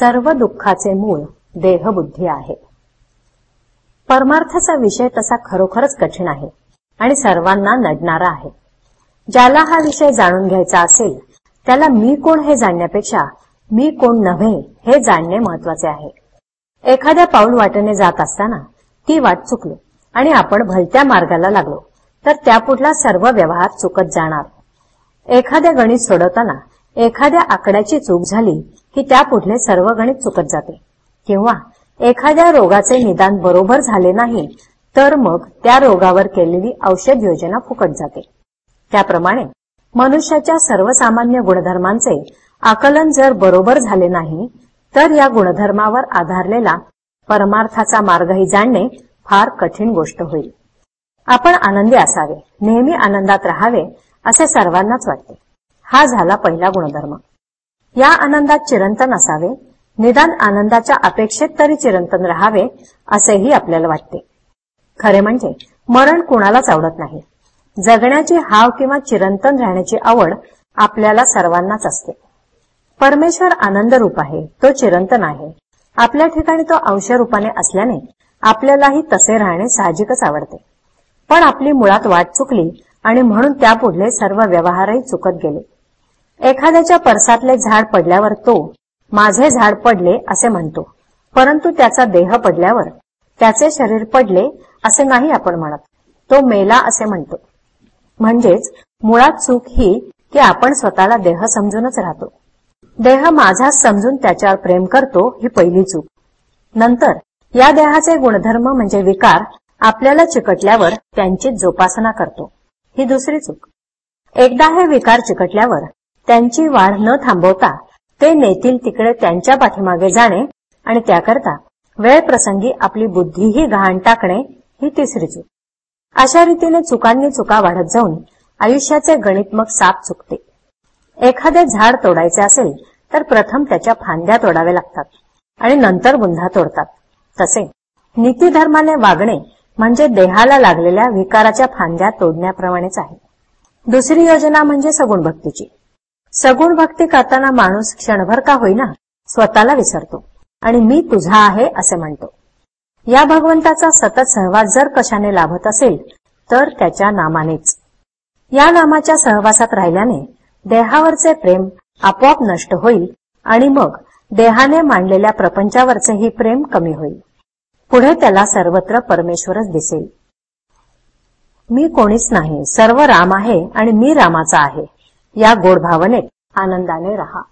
सर्व दुःखाचे मूळ देहबुद्धी आहे. परमार्थाचा विषय तसा खरोखरच कठीण आहे आणि सर्वांना नडणारा आहे. ज्याला हा विषय जाणून घ्यायचा असेल त्याला मी कोण हे जाणण्यापेक्षा मी कोण नव्हे हे जाणणे महत्त्वाचे आहे. एखाद्या पाऊल वाटेने जात असताना ती वाट चुकलो आणि आपण भलत्या मार्गाला लागलो तर त्यापुढला सर्व व्यवहार चुकत जाणार. एखाद्या गणित सोडवताना एखाद्या आकड्याची चूक झाली की त्यापुढले सर्व गणित चुकत जाते. किंवा एखाद्या रोगाचे निदान बरोबर झाले नाही तर मग त्या रोगावर केलेली औषध योजना फुकट जाते. त्याप्रमाणे मनुष्याच्या सर्वसामान्य गुणधर्मांचे आकलन जर बरोबर झाले नाही तर या गुणधर्मावर आधारलेला परमार्थाचा मार्गही जाणणे फार कठीण गोष्ट होईल. आपण आनंदी असावे नेहमी आनंदात राहावे असे सर्वांनाच वाटते. हा झाला पहिला गुणधर्म. या आनंदात चिरंतन असावे निदान आनंदाच्या अपेक्षेत तरी चिरंतन राहावे असेही आपल्याला वाटते. खरे म्हणजे मरण कुणालाच आवडत नाही. जगण्याची हाव किंवा चिरंतन राहण्याची आवड आपल्याला सर्वांनाच असते. परमेश्वर आनंद रूप आहे तो चिरंतन आहे. आपल्या ठिकाणी तो अंश रूपाने असल्याने आपल्यालाही तसे राहणे साहजिकच आवडते. पण आपली मुळात वाट चुकली आणि म्हणून त्यापुढले सर्व व्यवहारही चुकत गेले. एखाद्याच्या परसातले झाड पडल्यावर तो माझे झाड पडले असे म्हणतो. परंतु त्याचा देह पडल्यावर त्याचे शरीर पडले असे नाही आपण म्हणत. तो मेला असे म्हणतो. म्हणजेच मुळात चूक ही की आपण स्वतःला देह समजूनच राहतो. देह माझा समजून त्याच्यावर प्रेम करतो ही पहिली चूक. नंतर या देहाचे गुणधर्म म्हणजे विकार आपल्याला चिकटल्यावर त्यांची जोपासना करतो. ही दुसरी चूक. एकदा हे विकार चिकटल्यावर त्यांची वाढ न थांबवता ते नेतील तिकडे त्यांच्या पाठीमागे जाणे आणि त्याकरता वेळ प्रसंगी आपली बुद्धीही गहाण टाकणे ही तिसरी चूक. अशा रीतीने चुकांनी चुका वाढत जाऊन आयुष्याचे गणित मग साप चुकते. एखादे झाड तोडायचे असेल तर प्रथम त्याच्या फांद्या तोडाव्या लागतात आणि नंतर बुंधा तोडतात. तसे नीतीधर्माने वागणे म्हणजे देहाला लागलेल्या विकाराच्या फांद्या तोडण्याप्रमाणेच आहे. दुसरी योजना म्हणजे सगुण भक्तीची सगुण भक्ती करताना माणूस क्षणभर का होईना स्वतःला विसरतो. आणि मी तुझा आहे असे म्हणतो. या भगवंताचा सतत सहवास जर कशाने लाभत असेल तर त्याच्या नामानेच. या नामाच्या सहवासात राहिल्याने देहावरचे प्रेम आपोआप नष्ट होईल आणि मग देहाने मांडलेल्या प्रपंचावरचेही प्रेम कमी होईल. पुढे त्याला सर्वत्र परमेश्वरच दिसेल. मी कोणीच नाही सर्व राम आहे आणि मी रामाचा आहे. या गोड भावनेत आनंदाने रहा.